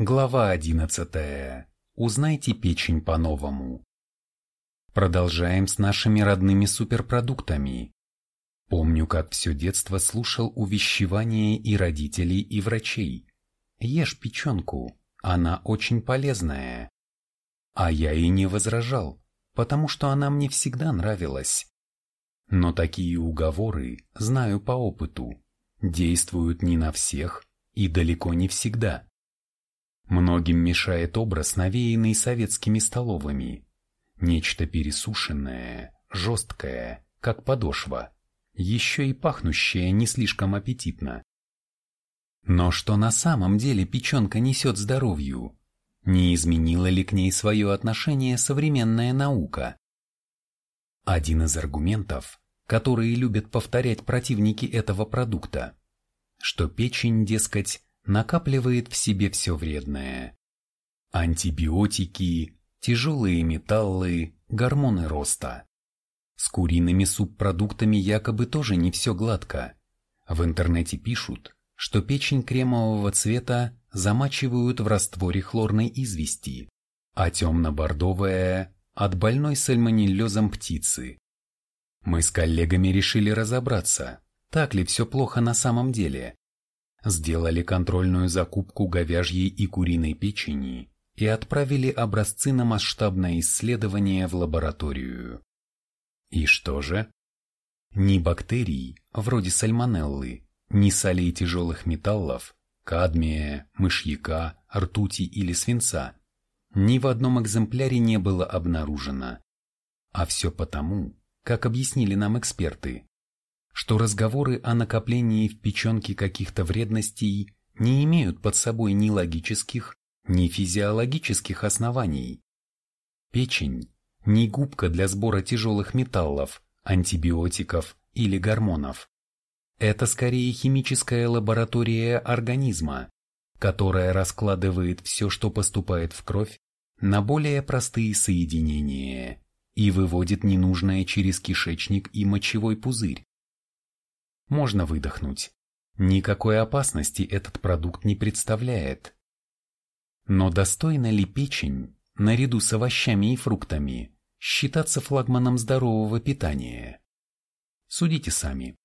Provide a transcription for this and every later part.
Глава 11. Узнайте печень по-новому. Продолжаем с нашими родными суперпродуктами. Помню, как все детство слушал увещевания и родителей, и врачей. Ешь печенку, она очень полезная. А я и не возражал, потому что она мне всегда нравилась. Но такие уговоры, знаю по опыту, действуют не на всех и далеко не всегда. Многим мешает образ, навеянный советскими столовыми. Нечто пересушенное, жесткое, как подошва, еще и пахнущее не слишком аппетитно. Но что на самом деле печенка несет здоровью? Не изменила ли к ней свое отношение современная наука? Один из аргументов, которые любят повторять противники этого продукта, что печень, дескать, накапливает в себе все вредное. Антибиотики, тяжелые металлы, гормоны роста. С куриными субпродуктами якобы тоже не все гладко. В интернете пишут, что печень кремового цвета замачивают в растворе хлорной извести, а темно-бордовая – от больной сальмонеллезом птицы. Мы с коллегами решили разобраться, так ли все плохо на самом деле, сделали контрольную закупку говяжьей и куриной печени и отправили образцы на масштабное исследование в лабораторию. И что же? Ни бактерий, вроде сальмонеллы, ни солей тяжелых металлов, кадмия, мышьяка, ртути или свинца ни в одном экземпляре не было обнаружено. А все потому, как объяснили нам эксперты, что разговоры о накоплении в печенке каких-то вредностей не имеют под собой ни логических, ни физиологических оснований. Печень – не губка для сбора тяжелых металлов, антибиотиков или гормонов. Это скорее химическая лаборатория организма, которая раскладывает все, что поступает в кровь, на более простые соединения и выводит ненужное через кишечник и мочевой пузырь можно выдохнуть. Никакой опасности этот продукт не представляет. Но достойна ли печень, наряду с овощами и фруктами, считаться флагманом здорового питания? Судите сами.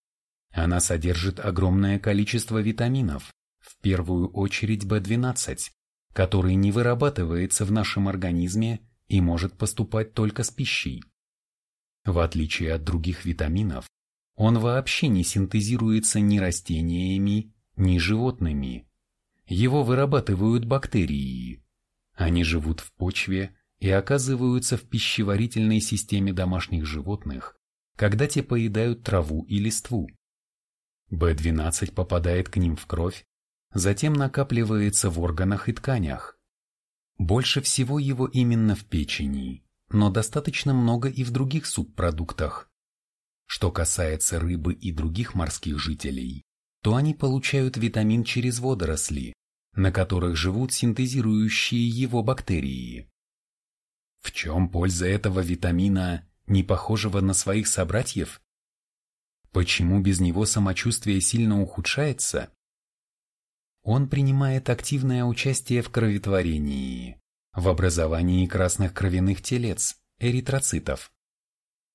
Она содержит огромное количество витаминов, в первую очередь В12, который не вырабатывается в нашем организме и может поступать только с пищей. В отличие от других витаминов, он вообще не синтезируется ни растениями, ни животными. Его вырабатывают бактерии. Они живут в почве и оказываются в пищеварительной системе домашних животных, когда те поедают траву и листву. В12 попадает к ним в кровь, затем накапливается в органах и тканях. Больше всего его именно в печени, но достаточно много и в других субпродуктах, что касается рыбы и других морских жителей, то они получают витамин через водоросли, на которых живут синтезирующие его бактерии. В чем польза этого витамина, не похожего на своих собратьев? Почему без него самочувствие сильно ухудшается? Он принимает активное участие в кроветворении, в образовании красных кровяных телец, эритроцитов,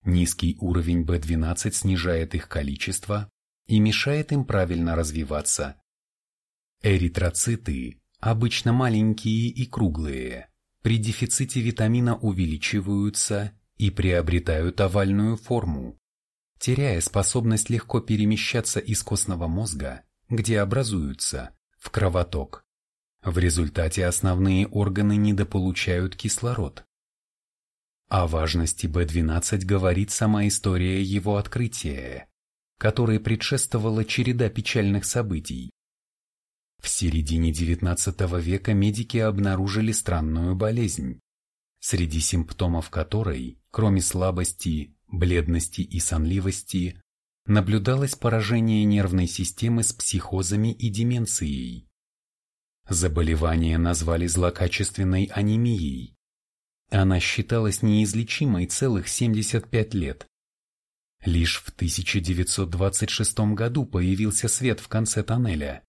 Низкий уровень B12 снижает их количество и мешает им правильно развиваться. Эритроциты, обычно маленькие и круглые, при дефиците витамина увеличиваются и приобретают овальную форму, теряя способность легко перемещаться из костного мозга, где образуются, в кровоток. В результате основные органы недополучают кислород. О важности B12 говорит сама история его открытия, которой предшествовала череда печальных событий. В середине XIX века медики обнаружили странную болезнь, среди симптомов которой, кроме слабости, бледности и сонливости, наблюдалось поражение нервной системы с психозами и деменцией. Заболевание назвали злокачественной анемией, она считалась неизлечимой целых 75 лет. Лишь в 1926 году появился свет в конце тоннеля,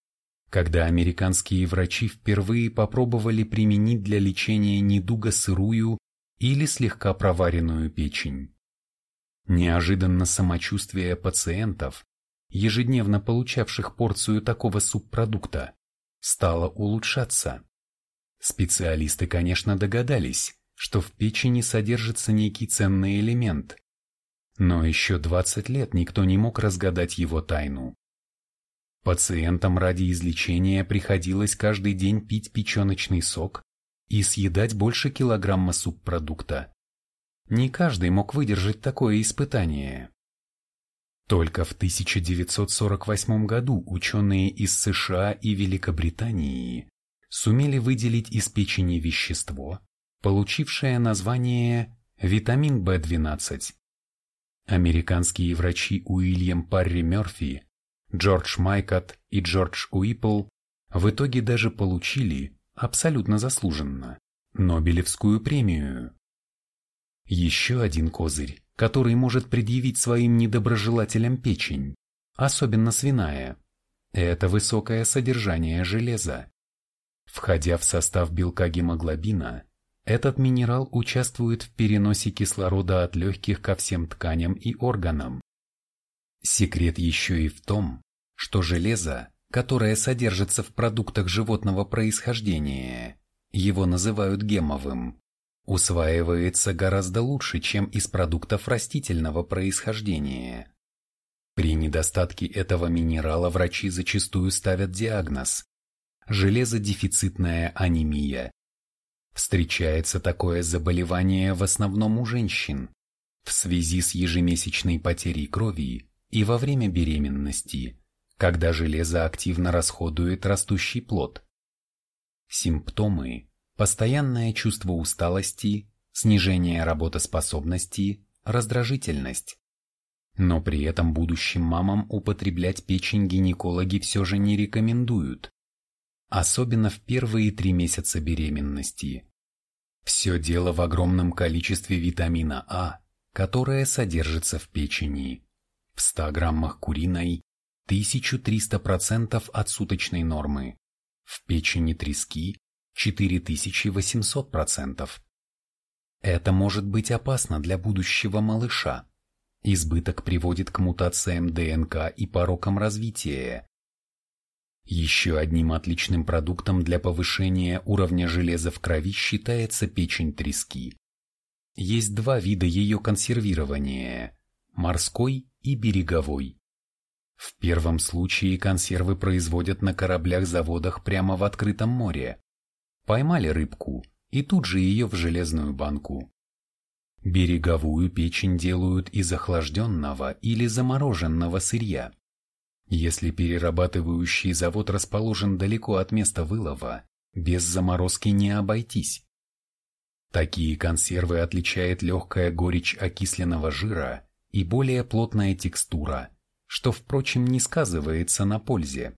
когда американские врачи впервые попробовали применить для лечения недуга сырую или слегка проваренную печень. Неожиданно самочувствие пациентов, ежедневно получавших порцию такого субпродукта, стало улучшаться. Специалисты, конечно, догадались, что в печени содержится некий ценный элемент, но еще 20 лет никто не мог разгадать его тайну. Пациентам ради излечения приходилось каждый день пить печеночный сок и съедать больше килограмма субпродукта. Не каждый мог выдержать такое испытание. Только в 1948 году ученые из США и Великобритании сумели выделить из печени вещество, получившее название витамин В12. Американские врачи Уильям Парри Мерфи Джордж Майкот и Джордж Уиппл в итоге даже получили, абсолютно заслуженно, Нобелевскую премию. Еще один козырь, который может предъявить своим недоброжелателям печень, особенно свиная, это высокое содержание железа. Входя в состав белка гемоглобина, этот минерал участвует в переносе кислорода от легких ко всем тканям и органам, Секрет еще и в том, что железо, которое содержится в продуктах животного происхождения, его называют гемовым, усваивается гораздо лучше, чем из продуктов растительного происхождения. При недостатке этого минерала врачи зачастую ставят диагноз – железодефицитная анемия. Встречается такое заболевание в основном у женщин в связи с ежемесячной потерей крови и во время беременности, когда железо активно расходует растущий плод. Симптомы – постоянное чувство усталости, снижение работоспособности, раздражительность. Но при этом будущим мамам употреблять печень гинекологи все же не рекомендуют, особенно в первые три месяца беременности. Все дело в огромном количестве витамина А, которое содержится в печени. В 100 граммах куриной 1300% от суточной нормы, в печени трески 4800%. Это может быть опасно для будущего малыша. Избыток приводит к мутациям ДНК и порокам развития. Еще одним отличным продуктом для повышения уровня железа в крови считается печень трески. Есть два вида ее консервирования – морской и береговой. В первом случае консервы производят на кораблях-заводах прямо в открытом море. Поймали рыбку и тут же ее в железную банку. Береговую печень делают из охлажденного или замороженного сырья. Если перерабатывающий завод расположен далеко от места вылова, без заморозки не обойтись. Такие консервы отличает легкая горечь окисленного жира и более плотная текстура, что, впрочем, не сказывается на пользе.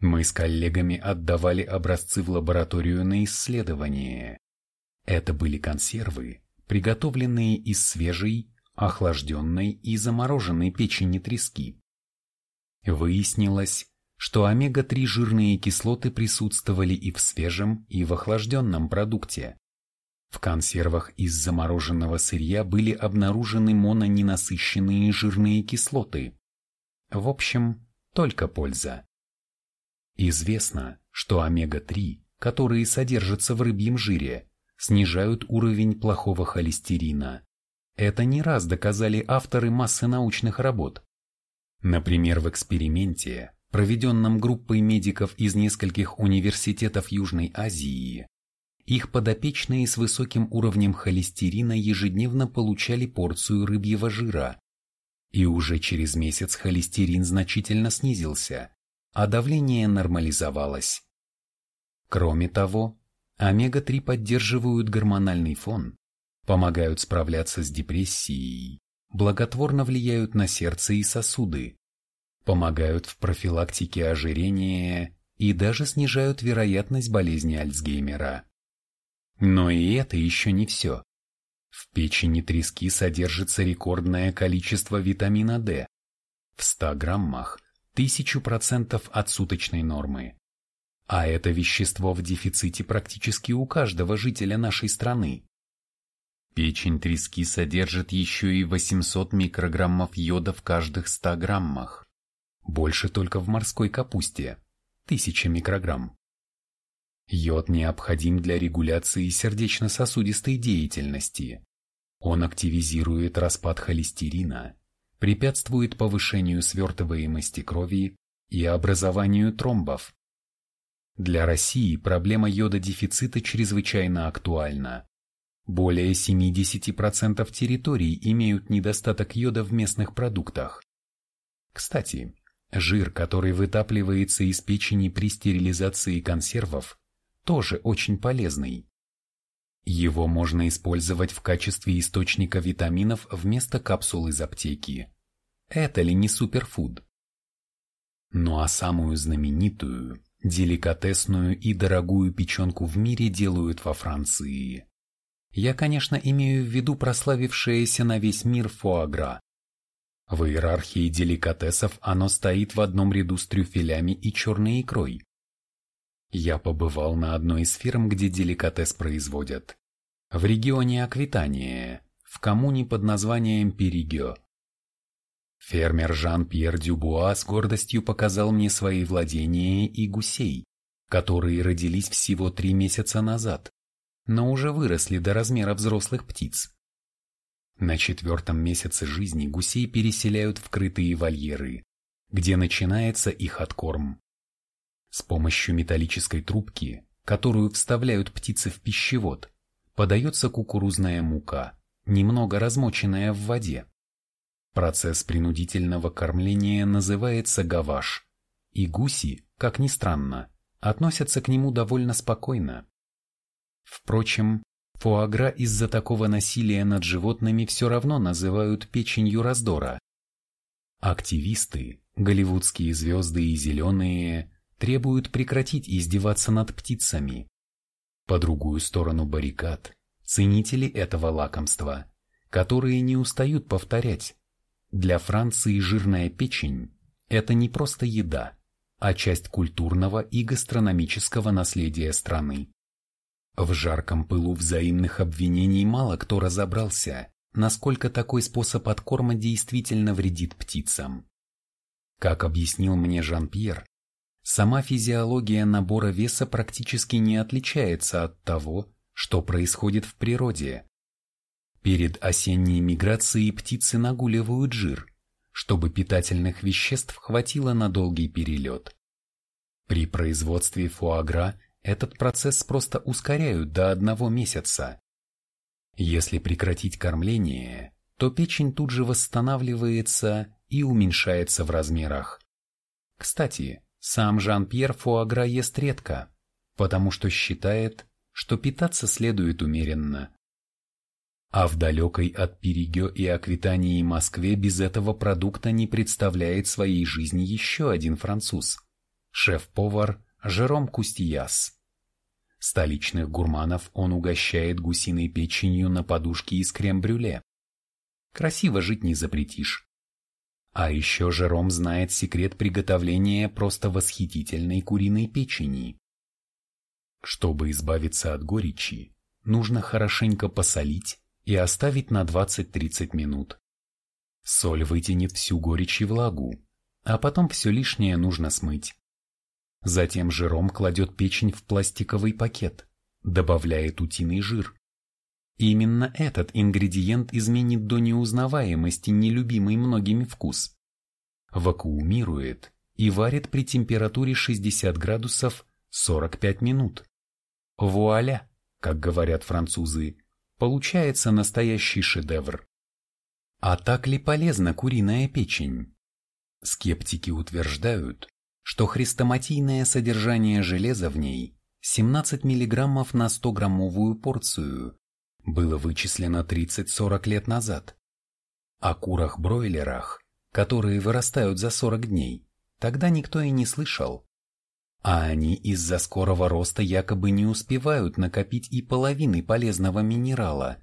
Мы с коллегами отдавали образцы в лабораторию на исследование. Это были консервы, приготовленные из свежей, охлажденной и замороженной печени трески. Выяснилось, что омега-3 жирные кислоты присутствовали и в свежем, и в охлажденном продукте. В консервах из замороженного сырья были обнаружены мононенасыщенные жирные кислоты. В общем, только польза. Известно, что омега-3, которые содержатся в рыбьем жире, снижают уровень плохого холестерина. Это не раз доказали авторы массы научных работ. Например, в эксперименте, проведенном группой медиков из нескольких университетов Южной Азии, их подопечные с высоким уровнем холестерина ежедневно получали порцию рыбьего жира. И уже через месяц холестерин значительно снизился, а давление нормализовалось. Кроме того, омега-3 поддерживают гормональный фон, помогают справляться с депрессией, благотворно влияют на сердце и сосуды, помогают в профилактике ожирения и даже снижают вероятность болезни Альцгеймера. Но и это еще не все. В печени трески содержится рекордное количество витамина D. В 100 граммах 1000% от суточной нормы. А это вещество в дефиците практически у каждого жителя нашей страны. Печень трески содержит еще и 800 микрограммов йода в каждых 100 граммах. Больше только в морской капусте – 1000 микрограмм. Йод необходим для регуляции сердечно-сосудистой деятельности. Он активизирует распад холестерина, препятствует повышению свертываемости крови и образованию тромбов. Для России проблема йододефицита чрезвычайно актуальна. Более 70% территорий имеют недостаток йода в местных продуктах. Кстати, жир, который вытапливается из печени при стерилизации консервов, тоже очень полезный. Его можно использовать в качестве источника витаминов вместо капсул из аптеки. Это ли не суперфуд? Ну а самую знаменитую, деликатесную и дорогую печенку в мире делают во Франции. Я, конечно, имею в виду прославившееся на весь мир фуагра. В иерархии деликатесов оно стоит в одном ряду с трюфелями и черной икрой. Я побывал на одной из фирм, где деликатес производят. В регионе Аквитания, в коммуне под названием Перигё. Фермер Жан-Пьер Дюбуа с гордостью показал мне свои владения и гусей, которые родились всего три месяца назад, но уже выросли до размера взрослых птиц. На четвертом месяце жизни гусей переселяют в крытые вольеры, где начинается их откорм. С помощью металлической трубки, которую вставляют птицы в пищевод, подается кукурузная мука, немного размоченная в воде. Процесс принудительного кормления называется гаваш, и гуси, как ни странно, относятся к нему довольно спокойно. Впрочем, фуагра из-за такого насилия над животными все равно называют печенью раздора. Активисты, голливудские звезды и зеленые, требуют прекратить издеваться над птицами. По другую сторону баррикад – ценители этого лакомства, которые не устают повторять. Для Франции жирная печень – это не просто еда, а часть культурного и гастрономического наследия страны. В жарком пылу взаимных обвинений мало кто разобрался, насколько такой способ откорма действительно вредит птицам. Как объяснил мне Жан-Пьер, Сама физиология набора веса практически не отличается от того, что происходит в природе. Перед осенней миграцией птицы нагуливают жир, чтобы питательных веществ хватило на долгий перелет. При производстве фуагра этот процесс просто ускоряют до одного месяца. Если прекратить кормление, то печень тут же восстанавливается и уменьшается в размерах. Кстати, сам Жан-Пьер Фуагра ест редко, потому что считает, что питаться следует умеренно. А в далекой от Перигё и Аквитании Москве без этого продукта не представляет своей жизни еще один француз – шеф-повар Жером Кустияс. Столичных гурманов он угощает гусиной печенью на подушке из крем-брюле. Красиво жить не запретишь. А еще Жером знает секрет приготовления просто восхитительной куриной печени. Чтобы избавиться от горечи, нужно хорошенько посолить и оставить на 20-30 минут. Соль вытянет всю горечь и влагу, а потом все лишнее нужно смыть. Затем Жером кладет печень в пластиковый пакет, добавляет утиный жир, Именно этот ингредиент изменит до неузнаваемости нелюбимый многими вкус. Вакуумирует и варит при температуре 60 градусов 45 минут. Вуаля, как говорят французы, получается настоящий шедевр. А так ли полезна куриная печень? Скептики утверждают, что хрестоматийное содержание железа в ней 17 мг на 100-граммовую порцию было вычислено 30-40 лет назад. О курах-бройлерах, которые вырастают за 40 дней, тогда никто и не слышал. А они из-за скорого роста якобы не успевают накопить и половины полезного минерала.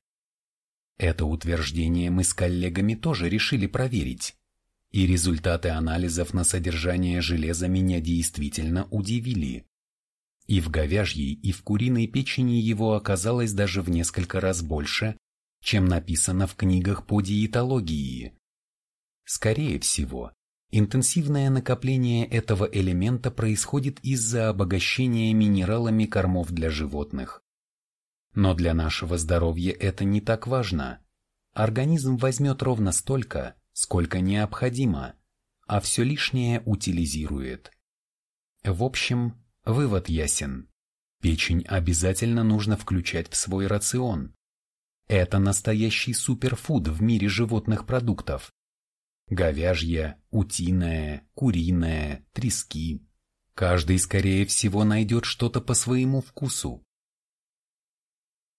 Это утверждение мы с коллегами тоже решили проверить. И результаты анализов на содержание железа меня действительно удивили. И в говяжьей, и в куриной печени его оказалось даже в несколько раз больше, чем написано в книгах по диетологии. Скорее всего, интенсивное накопление этого элемента происходит из-за обогащения минералами кормов для животных. Но для нашего здоровья это не так важно. Организм возьмет ровно столько, сколько необходимо, а все лишнее утилизирует. В общем, вывод ясен. Печень обязательно нужно включать в свой рацион. Это настоящий суперфуд в мире животных продуктов. Говяжья, утиная, куриная, трески. Каждый, скорее всего, найдет что-то по своему вкусу.